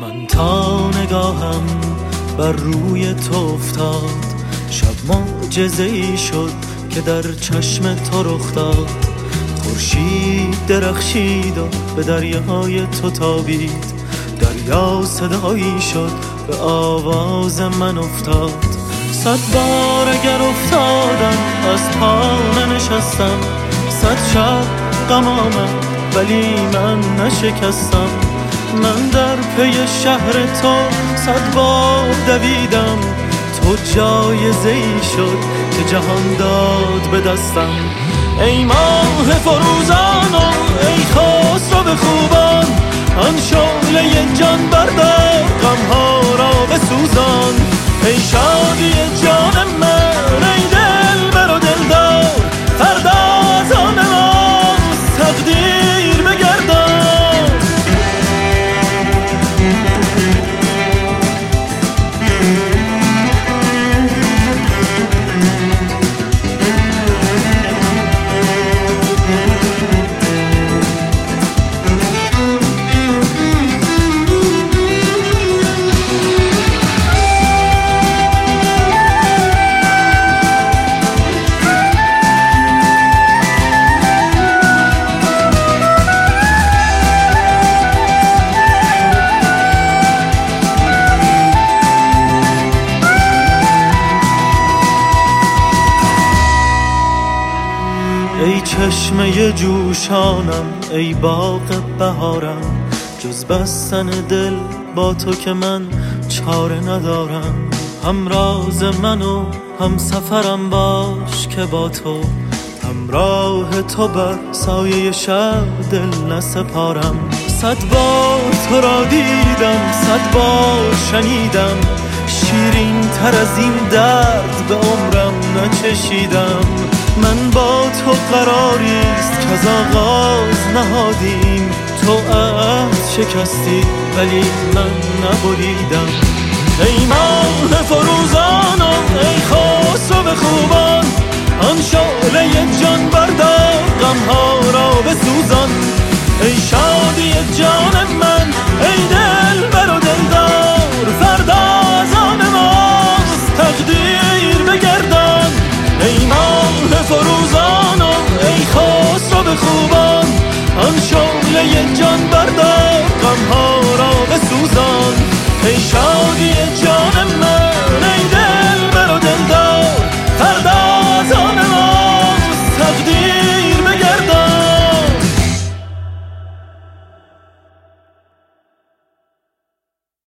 من تا نگاهم بر روی تو افتاد. شب معجزه ای شد که در چشم تو رخ داد. خورشید درخشید و به دریاهای تو تابید. دریا صدایی شد به آواز من افتاد. صد بار اگر افتادم از پا ننشستم. صد شب غم آمد ولی من نشکستم. من در پی شهر تو صد بار دویدم. تو جایزه ای شد که جهان داد به دستم. ای ماه فروزان و ای خسرو به خوبان آن شعله جان بردار غمها را بسوزان. ای شادی جان من ای چشمه جوشانم ای باغ بهارم جز بستن دل با تو که من چاره ندارم. هم راز من و هم سفرم باش که با تو. همراه تو بر سایه شب دل نسپارم. صد بار تو را دیدم صد بار شنیدم. شیرین تر از این درد به عمرم نچشیدم. من با تو قراریست که از آغاز نهادیم. تو عهد شکستی ولی من نبریدم. ای ماه فروزان و ای خسرو خوبان آن شعله جان بردار غمها را بسوزان. ای شادی جان جمله جان بردار غمها